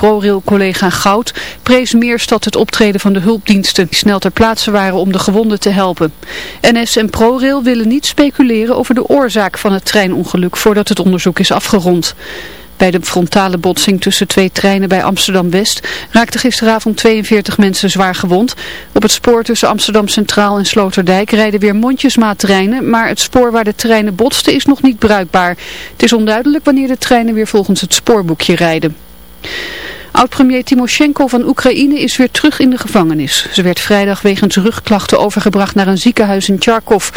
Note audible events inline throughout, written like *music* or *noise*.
ProRail-collega Goud prees Meerstad het optreden van de hulpdiensten die snel ter plaatse waren om de gewonden te helpen. NS en ProRail willen niet speculeren over de oorzaak van het treinongeluk voordat het onderzoek is afgerond. Bij de frontale botsing tussen twee treinen bij Amsterdam-West raakten gisteravond 42 mensen zwaar gewond. Op het spoor tussen Amsterdam Centraal en Sloterdijk rijden weer mondjesmaattreinen, maar het spoor waar de treinen botsten is nog niet bruikbaar. Het is onduidelijk wanneer de treinen weer volgens het spoorboekje rijden. Oud-premier Timoshenko van Oekraïne is weer terug in de gevangenis. Ze werd vrijdag wegens rugklachten overgebracht naar een ziekenhuis in Charkov.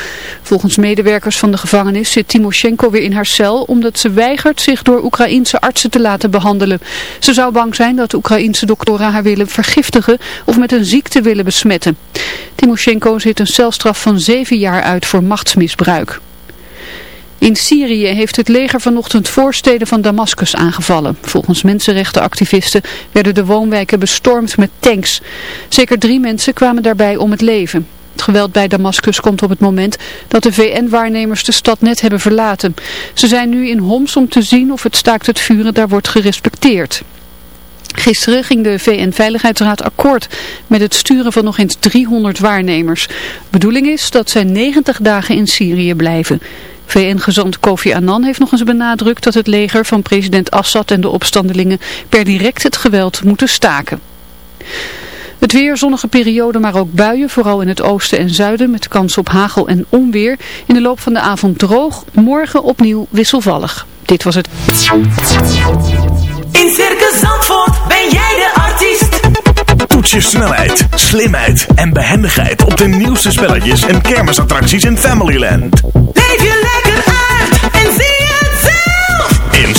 Volgens medewerkers van de gevangenis zit Timoshenko weer in haar cel omdat ze weigert zich door Oekraïense artsen te laten behandelen. Ze zou bang zijn dat de Oekraïense doktoren haar willen vergiftigen of met een ziekte willen besmetten. Timoshenko zit een celstraf van zeven jaar uit voor machtsmisbruik. In Syrië heeft het leger vanochtend voorsteden van Damascus aangevallen. Volgens mensenrechtenactivisten werden de woonwijken bestormd met tanks. Zeker drie mensen kwamen daarbij om het leven. Het geweld bij Damascus komt op het moment dat de VN-waarnemers de stad net hebben verlaten. Ze zijn nu in Homs om te zien of het staakt het vuren daar wordt gerespecteerd. Gisteren ging de VN-veiligheidsraad akkoord met het sturen van nog eens 300 waarnemers. bedoeling is dat zij 90 dagen in Syrië blijven. VN-gezant Kofi Annan heeft nog eens benadrukt dat het leger van president Assad en de opstandelingen per direct het geweld moeten staken. Het weer, zonnige periode, maar ook buien, vooral in het oosten en zuiden, met kans op hagel en onweer. In de loop van de avond droog, morgen opnieuw wisselvallig. Dit was het. In Circus Zandvoort ben jij de artiest. Toets je snelheid, slimheid en behendigheid op de nieuwste spelletjes en kermisattracties in Familyland.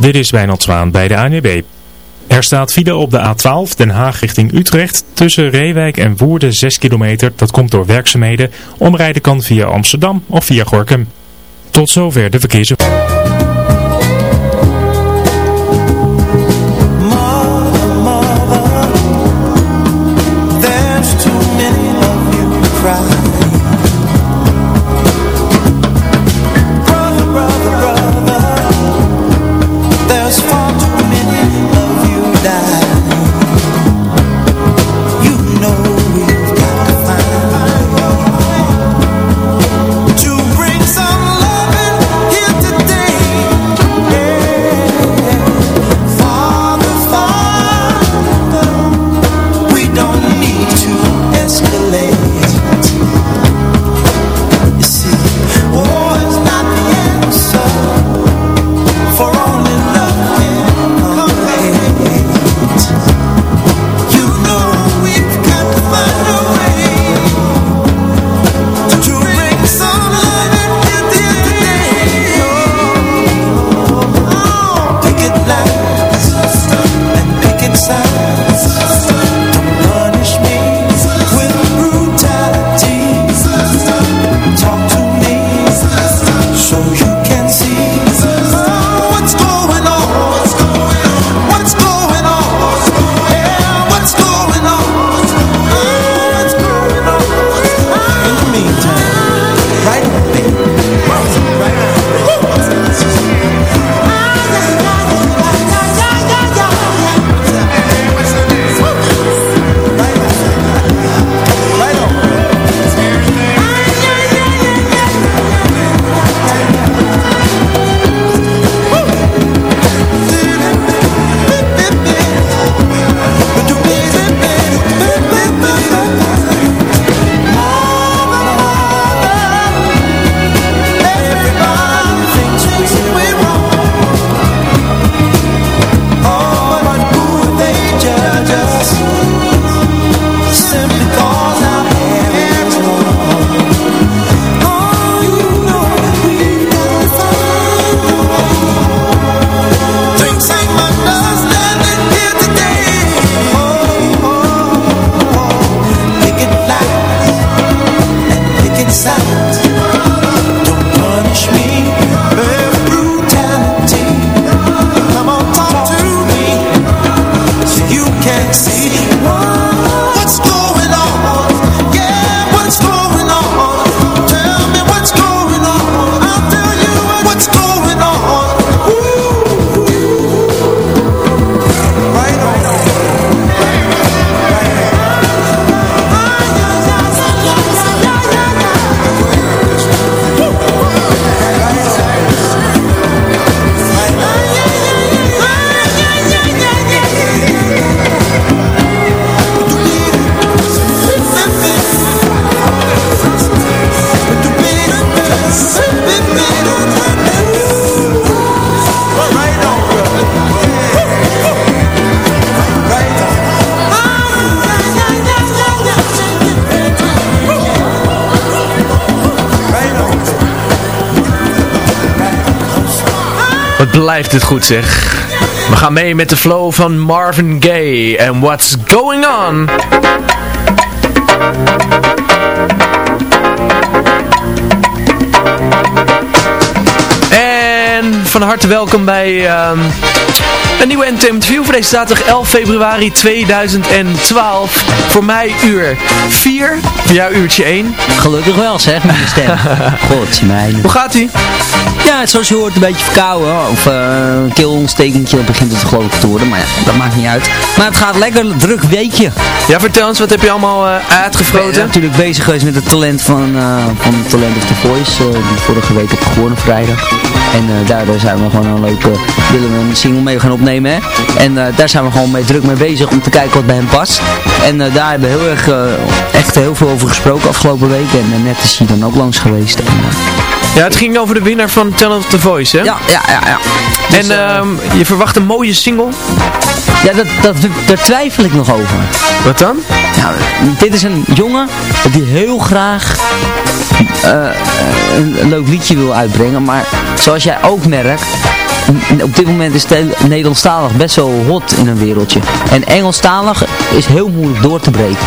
Dit is Wijnald Zwaan bij de ANWB. Er staat file op de A12 Den Haag richting Utrecht. Tussen Reewijk en Woerden 6 kilometer. Dat komt door werkzaamheden. Omrijden kan via Amsterdam of via Gorkum. Tot zover de verkeers. Blijft het goed zeg. We gaan mee met de flow van Marvin Gaye en What's Going On. En van harte welkom bij ehm, een nieuwe Entertainment View voor deze zaterdag 11 februari 2012. Voor mij uur 4, voor jou uurtje 1. Gelukkig wel zeg, met je stem. *laughs* God, mij. Hoe gaat ie? Ja, zoals je hoort een beetje verkouden. Of eh, een keelontstekentje, dat begint het geloof ik te worden. Maar ja, dat maakt niet uit. Maar het gaat lekker, druk weekje. Ja, vertel eens, wat heb je allemaal eh Ik ben uitgefroten? natuurlijk bezig geweest met het talent van, eh van Talent of the Voice. eh, die vorige week heb gewonnen vrijdag. En eh, daar, daar zijn we gewoon een leuke, willen we een single mee gaan opnemen. Hè? En eh, daar zijn we gewoon mee, druk mee bezig om te kijken wat bij hem past. En eh, daar hebben we heel erg, eh, echt heel veel over gesproken afgelopen week. En eh, net is hij dan ook langs geweest. En, eh, Ja, het ging over de winnaar van Talent of the Voice, hè? ja, ja, ja, ja. Dus, En eh, ehm, je verwacht een mooie single. ja, dat, dat, daar twijfel ik nog over. Wat dan? Nou, dit is een jongen die heel graag eh, een, leuk liedje wil uitbrengen. Maar zoals jij ook merkt, op dit moment is Nederlandstalig best wel hot in een wereldje. En Engelstalig is heel moeilijk door te breken.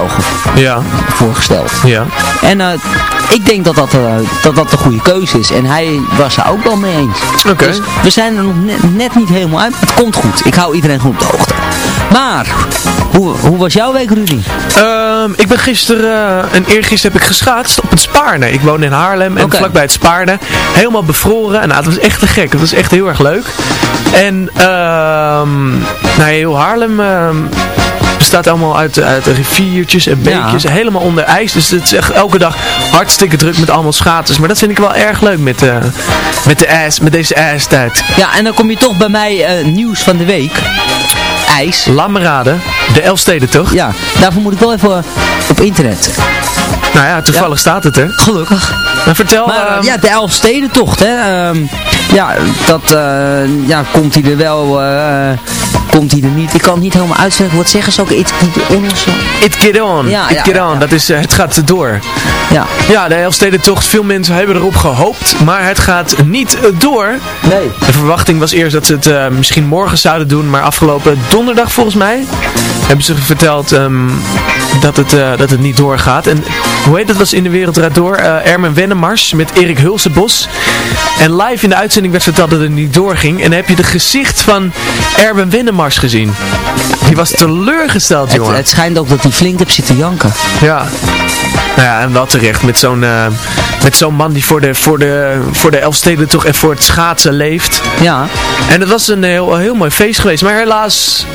Ja, voorgesteld. ja. En eh, ik denk dat dat, eh, dat dat de goede keuze is. En hij was er ook wel mee eens. Oké. Dus we zijn er nog net, net niet helemaal uit. Het komt goed. Ik hou iedereen goed op de hoogte. Maar, hoe, hoe was jouw week, Rudy? Ehm, ik ben gisteren eh, en eergisteren heb ik geschaatst op het Spaarne. Ik woon in Haarlem en vlakbij het Spaarne. Helemaal bevroren. En nou, het was echt te gek. Het was echt heel erg leuk. En ehm nou, heel Haarlem ehm, bestaat allemaal uit, uit riviertjes en beekjes. Ja. Helemaal onder ijs. Dus het is echt elke dag hartstikke druk met allemaal schaters. Maar dat vind ik wel erg leuk met, eh, met, de ijs, met deze ijstijd. Ja, en dan kom je toch bij mij eh, nieuws van de week. IJs. Laat me raden. De Elfsteden toch? Ja, daarvoor moet ik wel even op internet. Nou ja, toevallig staat het er. Gelukkig. Maar vertel... Maar ehm, ja, de Elfstedentocht, hè. ehm, ja, dat eh, ja, komt hij er wel, eh, komt hij er niet. Ik kan het niet helemaal uitzeggen. Wat zeggen ze ook? Engels? It get on. Ja, It ja, get ja, on. ja. Dat is, eh, het gaat door. Ja. Ja, de Elfstedentocht. Veel mensen hebben erop gehoopt. Maar het gaat niet eh, door. Nee. De verwachting was eerst dat ze het eh, misschien morgen zouden doen. Maar afgelopen donderdag volgens mij hebben ze verteld ehm, dat, het, eh, dat het niet doorgaat. En hoe heet het was in de wereld draait door? Eh, Ermen Wennemars met Erik Hulsebos. En live in de uitzending werd verteld dat het niet doorging. En dan heb je de gezicht van Erben Wennemars gezien. Die was teleurgesteld, Het, jongen. het schijnt ook dat hij flink heeft zitten janken. Ja. Nou ja, en wel terecht. Met zo'n eh, met zo'n man die voor de, voor, de, voor de Elfsteden toch en voor het schaatsen leeft. Ja. En het was een heel, heel mooi feest geweest. Maar helaas,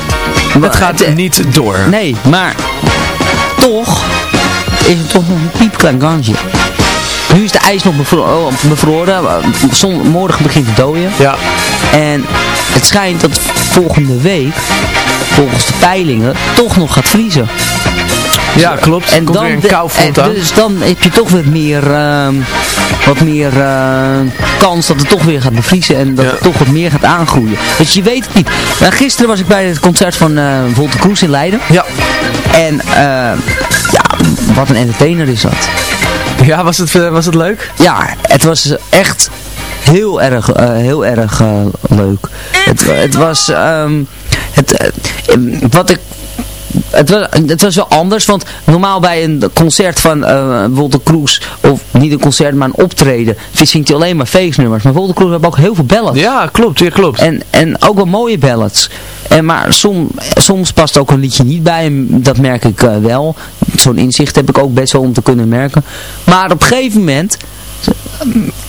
het gaat het- niet door. Nee, maar toch is het toch nog een piepklein kansje. Nu is de ijs nog bevro oh, bevroren. Morgen begint het dooien. Ja, En het schijnt dat volgende week, volgens de peilingen, toch nog gaat vriezen. ja klopt. En komt weer een koufront aan. Dus dan heb je toch weer meer, ehm, wat meer eh, kans dat het toch weer gaat bevriezen en dat Ja. het toch wat meer gaat aangroeien. Dus je weet het niet. Nou, gisteren was ik bij het concert van eh Volte Kroes in Leiden. Ja. En eh, ja, wat een entertainer is dat. ja, was het, eh, was het leuk? Ja, het was echt heel erg, eh, heel erg eh, leuk. Het, het was, ehm, het, eh, wat ik het was, het was wel anders, want normaal bij een concert van eh bijvoorbeeld of niet een concert, maar een optreden, zingt hij alleen maar feestnummers. Maar bijvoorbeeld de Kroes hebben ook heel veel ballads. Ja, klopt. Ja, klopt. En, en ook wel mooie ballads. En, maar som, soms past ook een liedje niet bij en dat merk ik wel. Zo'n inzicht heb ik ook best wel om te kunnen merken. Maar op een gegeven moment...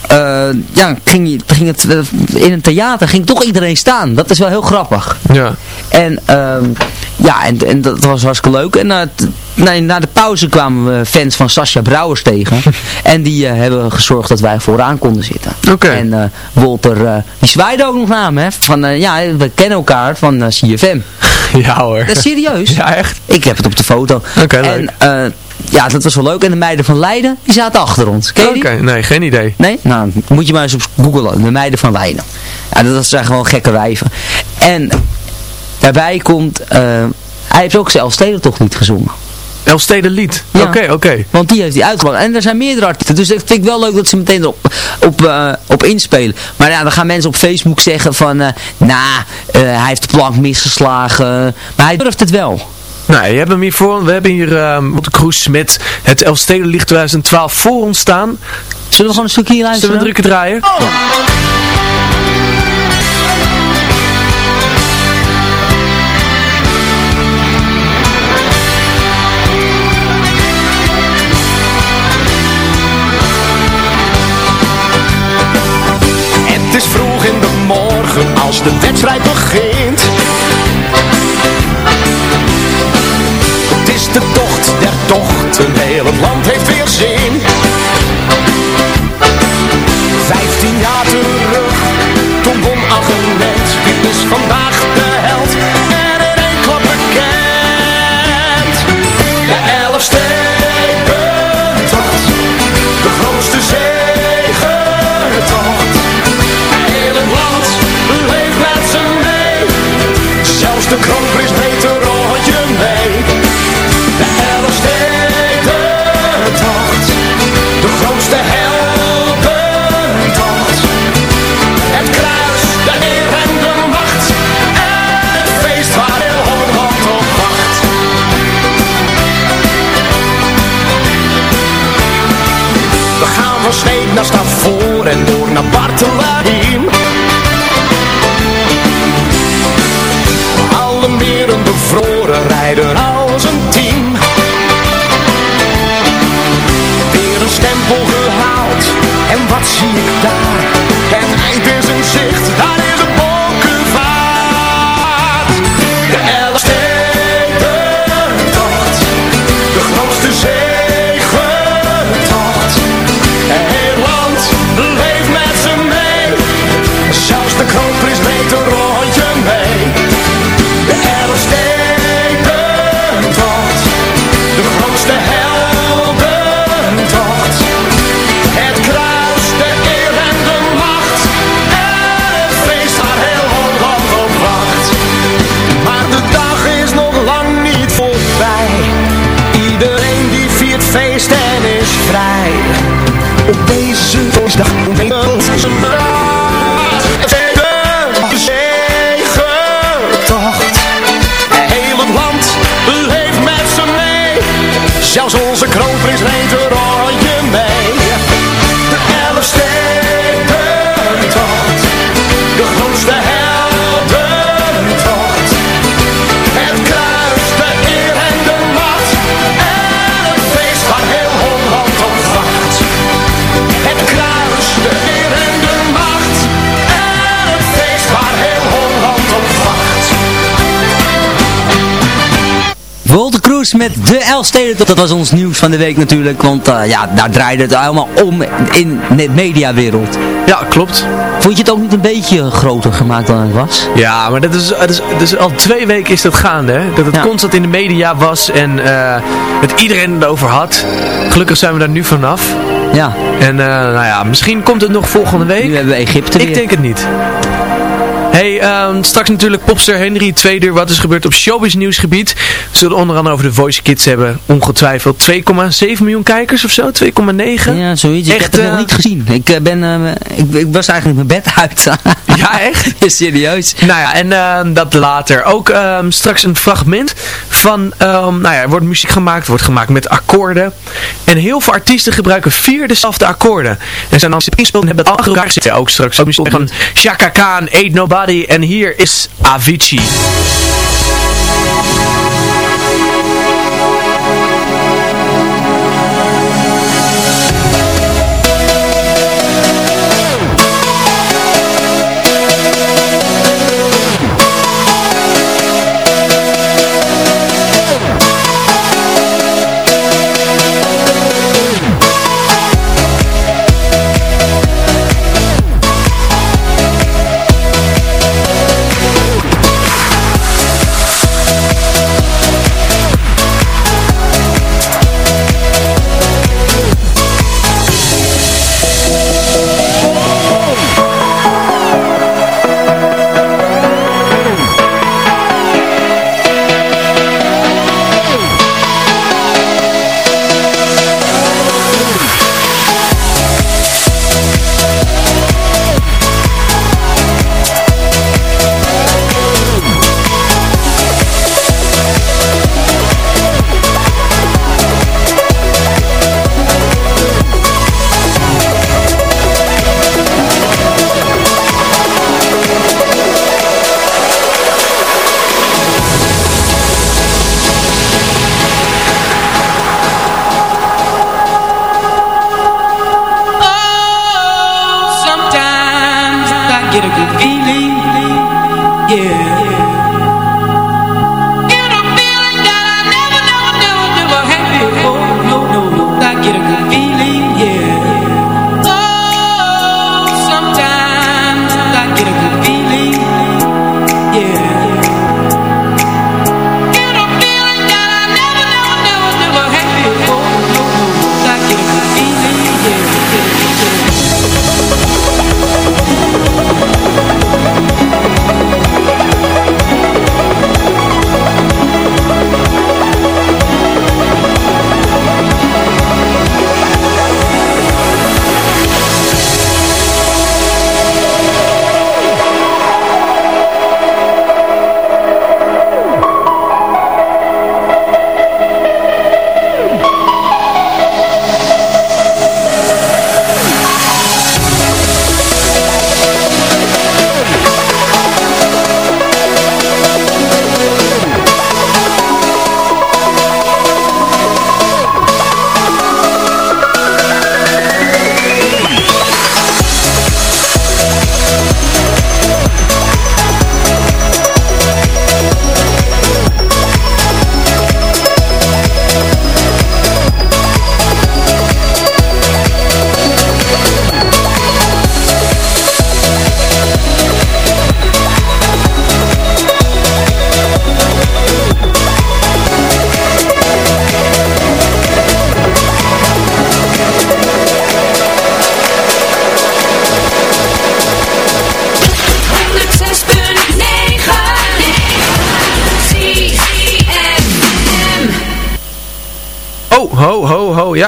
eh, ja, ging, ging het, eh, in een theater ging toch iedereen staan. Dat is wel heel grappig. Ja. En ehm, ja, en, en dat was hartstikke leuk. En nee, na de pauze kwamen we fans van Sascha Brouwers tegen. *laughs* en die eh, hebben gezorgd dat wij vooraan konden zitten. Oké. En Wolter, die zwaaide ook nog naar me. Hè, van, ja, we kennen elkaar van CFM. *laughs* Ja hoor. Dat is serieus. *laughs* Ja, echt? Ik heb het op de foto. Oké, en leuk. eh, ja, dat was wel leuk. En de meiden van Leiden, die zaten achter ons. Oké, nee, geen idee. Nee? Nou, moet je maar eens op googlen. De meiden van Leiden. Ja, dat zijn gewoon gekke wijven. En daarbij komt... eh, hij heeft ook zelf toch niet gezongen. Elfsteden lied. Ja. Oké, oké. Want die heeft hij uitgebracht. En er zijn meerdere artiesten. Dus dat vind ik wel leuk dat ze meteen erop op, eh, op inspelen. Maar ja, dan gaan mensen op Facebook zeggen van... eh nou, hij heeft de plank misgeslagen. Maar hij durft het wel. Nou, je hebt hem hier voor. We hebben hier ehm op de cruise met het Elfstedenlied 2012 voor ons staan. Zullen we gewoon een stukje hier Zullen luisteren? we drukken draaien? Het is vroeg in de morgen als de de tocht der tochten, heel het land heeft weer zin. Vijftien jaar terug, toen won Agent. Is vandaag de held? En in één klap bekend. De elf tocht, de grootste zegentocht. Heel het land leeft met z'n mee. Zelfs de kroonprins naar Stavoor en door naar Bartelheim. Alle meren bevroren rijden als een team. Weer een stempel gehaald en wat zie ik daar? Het eind is Op deze feestdag neemt zijn raad. De zegentocht. Heel het land leeft met z'n mee. Zelfs onze kroonprins Met de Elfsteden. Dat was ons nieuws van de week natuurlijk. Want eh, ja, daar draaide het allemaal om in de mediawereld. Ja, klopt. Vond je het ook niet een beetje groter gemaakt dan het was? Ja, maar dat is, dat is, dat is al twee weken is dat gaande, hè? Dat het Ja. constant in de media was en eh dat iedereen het over had. Gelukkig zijn we daar nu vanaf. Ja, En eh, nou ja, misschien komt het nog volgende week. nu hebben we Egypte weer. Ik denk het niet. Hey, ehm, straks natuurlijk popster Henry, tweede uur, wat is gebeurd op showbiz nieuwsgebied. We zullen onder andere over de Voice Kids hebben. Ongetwijfeld 2,7 miljoen kijkers of zo, 2,9. Ja, zoiets. ik Echt, heb het eh, nog niet gezien. Ik, eh, ben, eh, ik, ik was eigenlijk mijn bed uit. *laughs* Ja, echt? *laughs* Ja, serieus. Nou ja, en dat later. Ook ehm, straks een fragment van, ehm, nou ja, er wordt muziek gemaakt, wordt gemaakt met akkoorden. En heel veel artiesten gebruiken vier dezelfde akkoorden. En zijn dan ingespeeld en hebben het achter elkaar zitten. Ook straks ook muziek van Chaka Khan, Ain't Nobody. En hier is Avicii.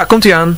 komt hij aan.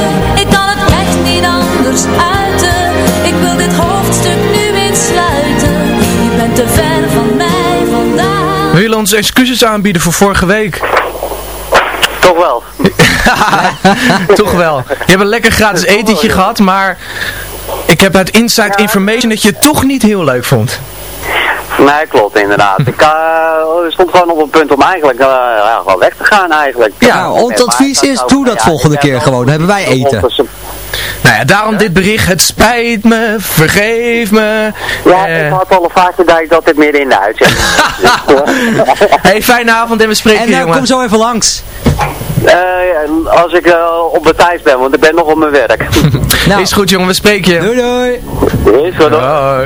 te ver van mij vandaan. We willen onze excuses aanbieden voor vorige week. Toch wel. *laughs* Toch wel. Je hebt een lekker gratis etentje gehad, maar ik heb uit inside information dat je het toch niet heel leuk vond. Nee, klopt inderdaad. Ik uh, stond gewoon op het punt om eigenlijk uh, ja, gewoon weg te gaan eigenlijk. Ja, ons advies is, doe dat volgende keer gewoon. Dan hebben wij eten. Nou ja, daarom dit bericht. Het spijt me, vergeef me. Ja, Eh, ik had al een vaakje dat ik dat dit midden in de uitzending. *laughs* hey, fijne avond en we spreken En je, nou, jongen. kom zo even langs. Eh, als ik eh, op mijn tijd ben, want ik ben nog op mijn werk. *laughs* Nou, Is goed jongen, we spreken je. doei doei. Is goed hoor.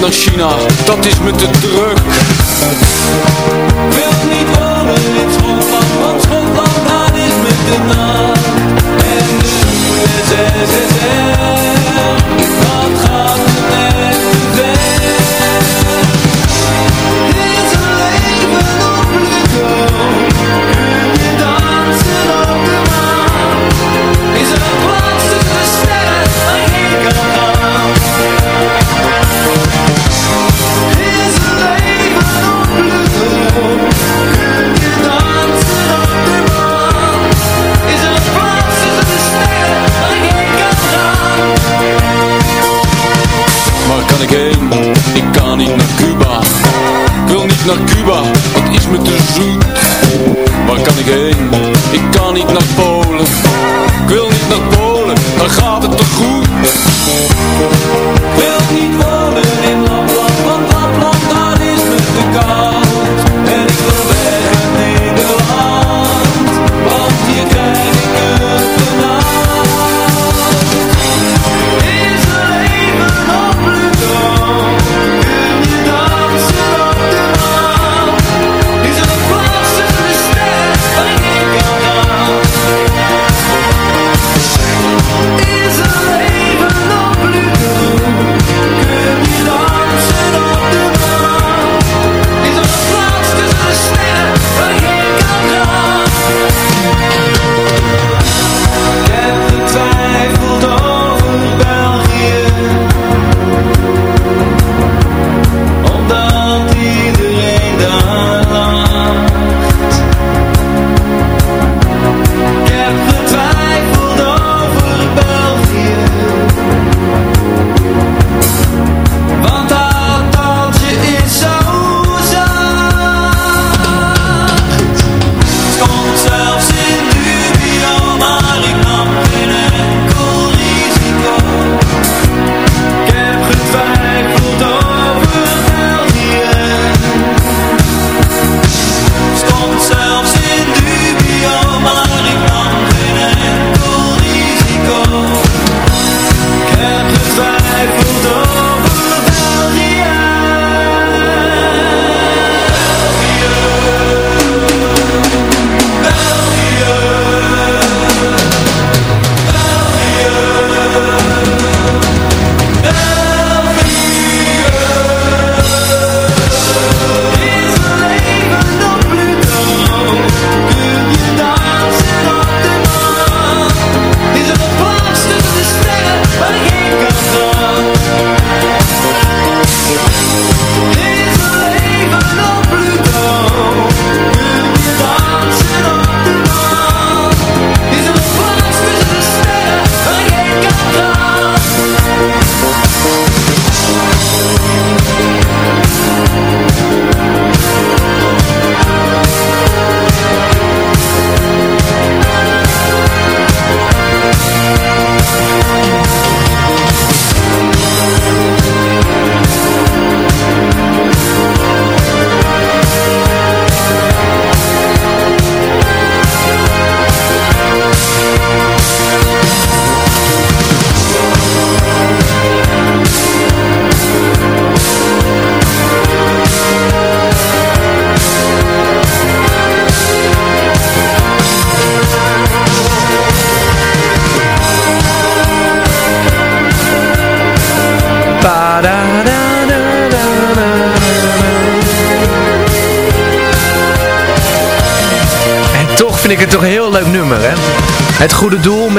Naar China, dat is me te druk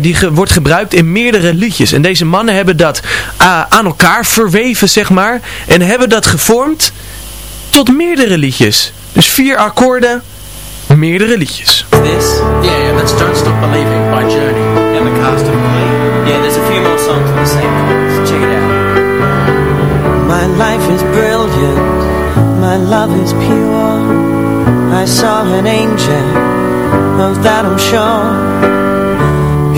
die ge- wordt gebruikt in meerdere liedjes. En deze mannen hebben dat ah, aan elkaar verweven, zeg maar. En hebben dat gevormd tot meerdere liedjes. Dus vier akkoorden, meerdere liedjes. This? Yeah, that's Don't Stop Believing by Journey and the cast of Glee. Yeah, there's a few more songs with the same chords. Check it out. My life is brilliant, my love is pure. I saw an angel, of that I'm sure.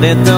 but it don't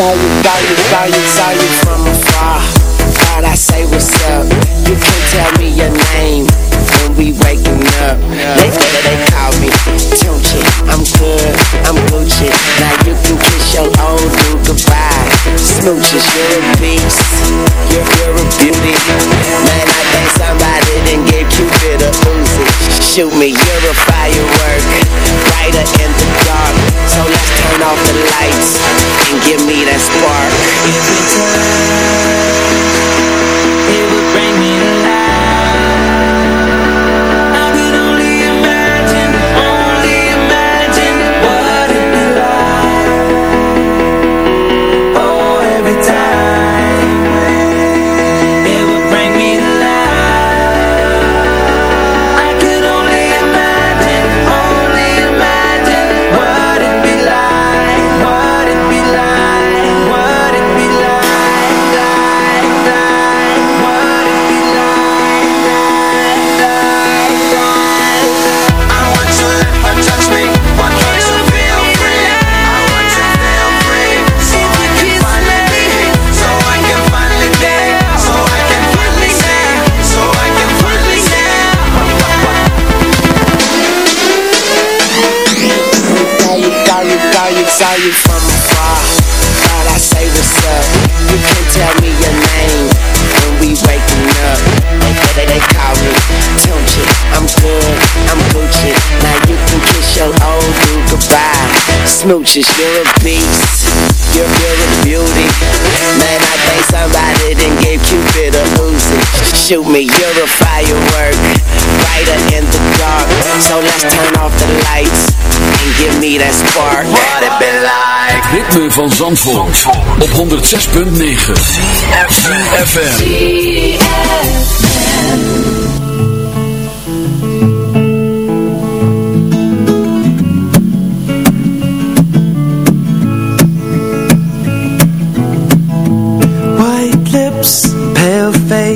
Saw you, saw you, saw you, saw you from afar. Thought I say what's up. You can tell me your name when we waking up. They they, call me Tunchi. I'm good, I'm Gucci. Now you can kiss your old dude goodbye. Smooches, you're a beast. You're, you're a beauty. Man, I think somebody didn't give Cupid a Uzi. Shoot me, you're a firework. Brighter in the dark. So let's turn off the lights and give me that spark. Every time, it would bring smooches, you're a beast. You're with beauty. Man, I think somebody done gave Cupid a Uzi. Shoot me, you're a firework. Brighter in the dark. So let's turn off the lights and give me that spark. What it been like? Het ritme van Zandvoort, op 106.9 FM. White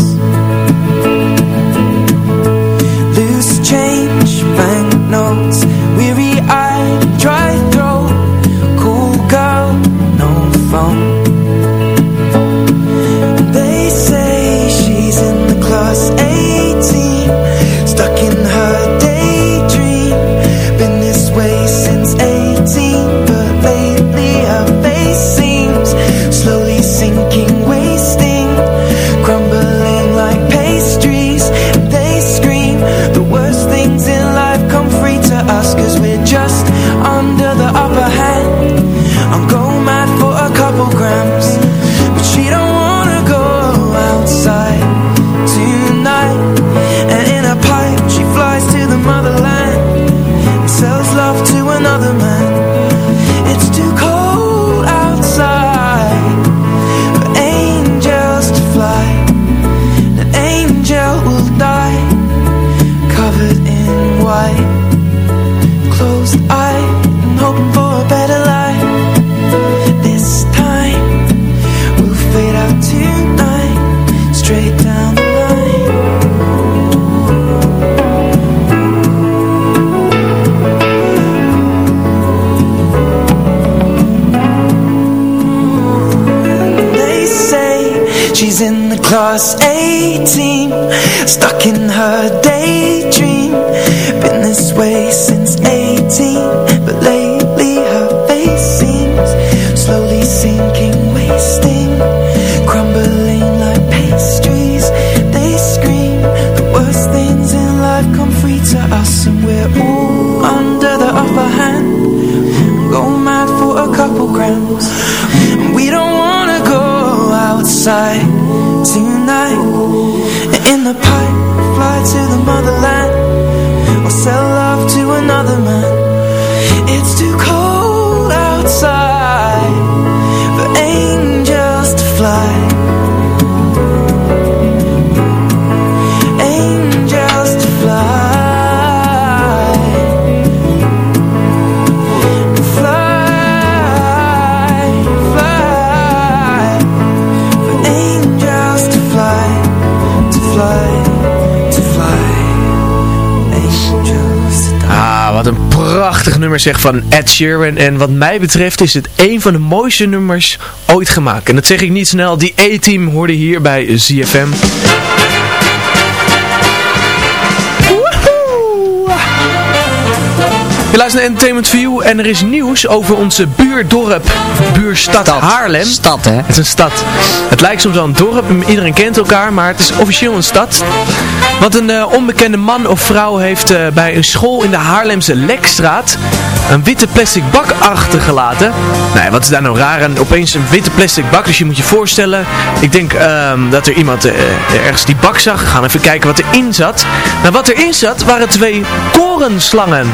us And we're all under the upper hand. Go mad for a couple grams. We don't wanna go outside tonight. In the pipe, fly to the motherland. Or sell love to another man prachtig nummer zeg van Ed Sheeran. En wat mij betreft is het een van de mooiste nummers ooit gemaakt. En dat zeg ik niet snel. Die A-team hoorde hier bij ZFM. Je luistert naar Entertainment View en er is nieuws over onze buurdorp, buurstad Haarlem. Stad, hè? Het is een stad. Het lijkt soms wel een dorp, iedereen kent elkaar, maar het is officieel een stad. Want een eh, onbekende man of vrouw heeft eh, bij een school in de Haarlemse Lekstraat een witte plastic bak achtergelaten. Nou wat is daar nou raar aan? Opeens een witte plastic bak, dus je moet je voorstellen. Ik denk ehm, dat er iemand eh, ergens die bak zag. We gaan even kijken wat erin zat. Nou, wat erin zat waren twee korenslangen.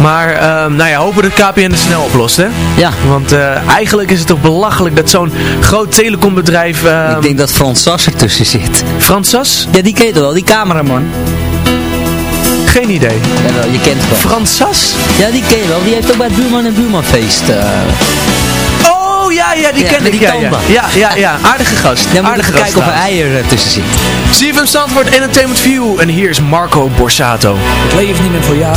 Maar, ehm, nou ja, hopen dat KPN het snel oplost, hè? Ja. Want eh, eigenlijk is het toch belachelijk dat zo'n groot telecombedrijf... ehm, Ik denk dat Frans Sas ertussen zit. Frans Sas? Ja, die ken je toch wel, die cameraman. Geen idee. Jawel, je kent het wel. Frans Sas? Ja, die ken je wel. Die heeft ook bij het Buurman en Buurmanfeest. eh Oh, ja, ja, die Ja, ken ik. die Ja, ja. ja, ja, ja. Aardige gast. Ja, moet Aardige gast kijken of er trouwens. eier eh, tussen zit. CFM Zandvoort Entertainment View. En hier is Marco Borsato. Het leeft niet meer voor jou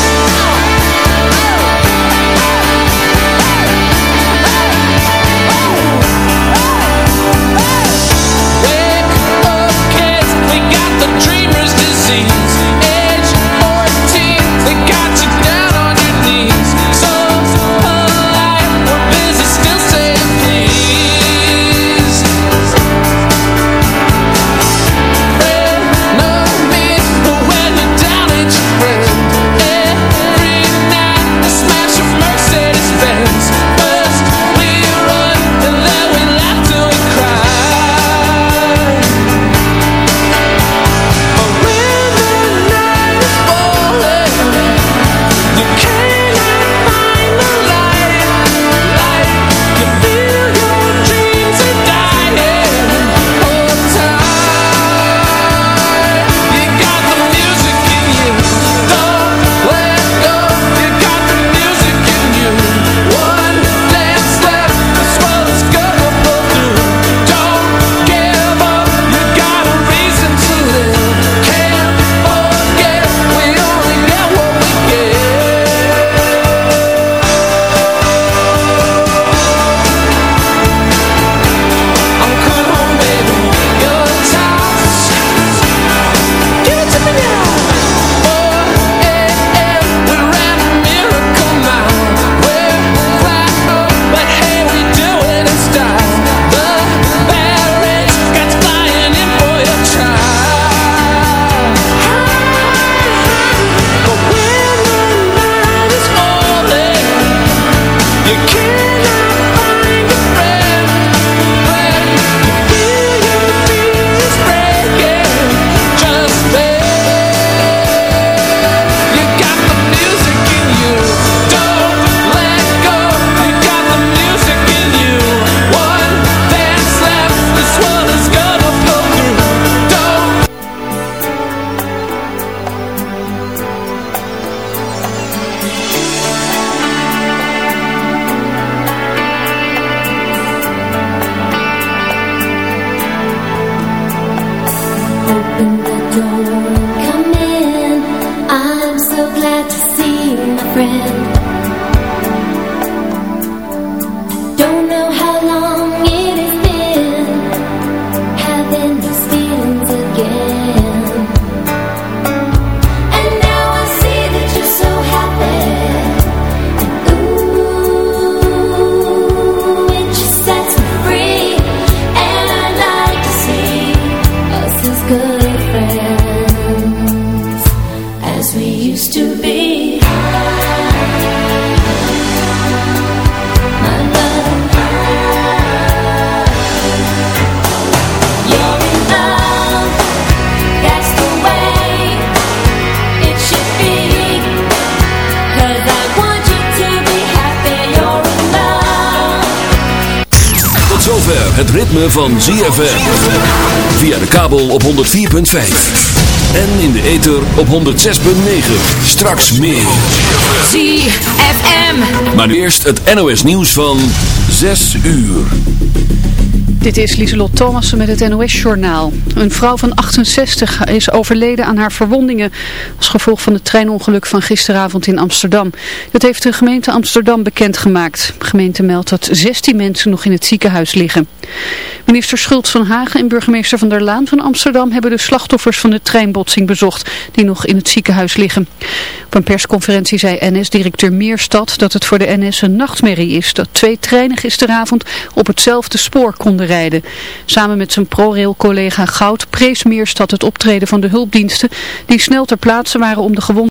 Van ZFM. Via de kabel op 104.5. En in de ether op 106.9. Straks meer. ZFM. Maar nu eerst het NOS nieuws van 6 uur. Dit is Lieselot Thomassen met het NOS-journaal. Een vrouw van 68 is overleden aan haar verwondingen als gevolg van het treinongeluk van gisteravond in Amsterdam. Dat heeft de gemeente Amsterdam bekendgemaakt. De gemeente meldt dat 16 mensen nog in het ziekenhuis liggen. Minister Schultz van Hagen en burgemeester Van der Laan van Amsterdam hebben de slachtoffers van de treinbotsing bezocht die nog in het ziekenhuis liggen. Op een persconferentie zei NS-directeur Meerstad dat het voor de NS een nachtmerrie is dat twee treinen gisteravond op hetzelfde spoor konden rijden. Samen met zijn ProRail-collega Goud prees Meerstad het optreden van de hulpdiensten die snel ter plaatse waren om de gewonden